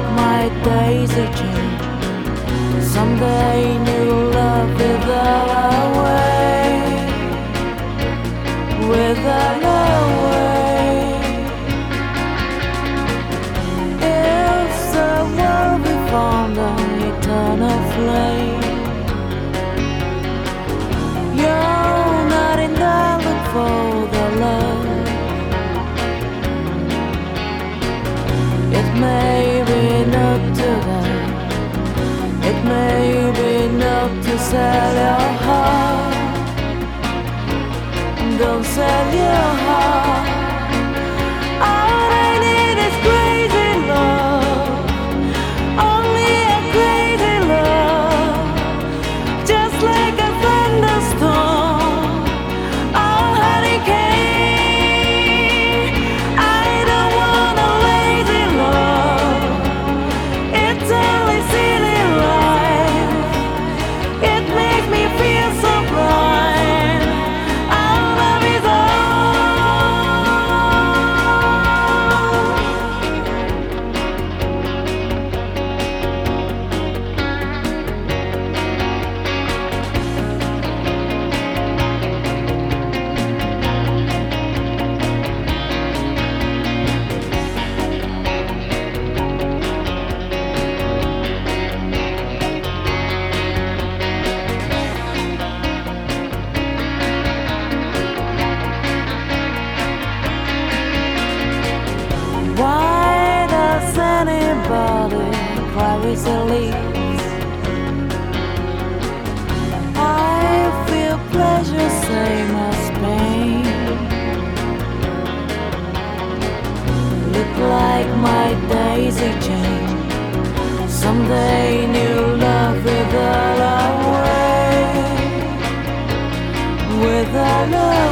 make my days a change someday. sell your heart. Don't sell your heart. easily. I feel pleasure, same as pain. Look like my daisy chain. Someday new love without a way, without love.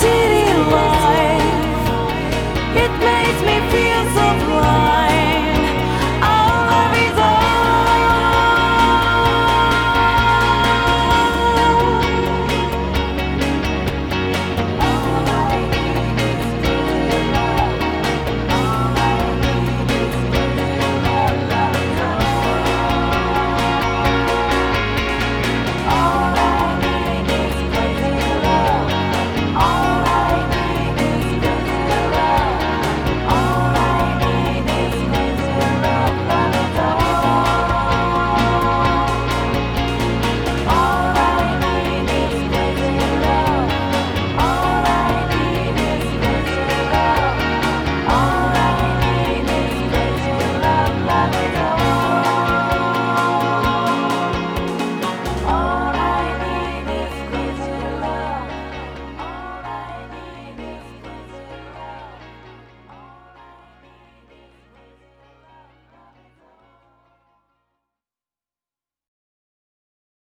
still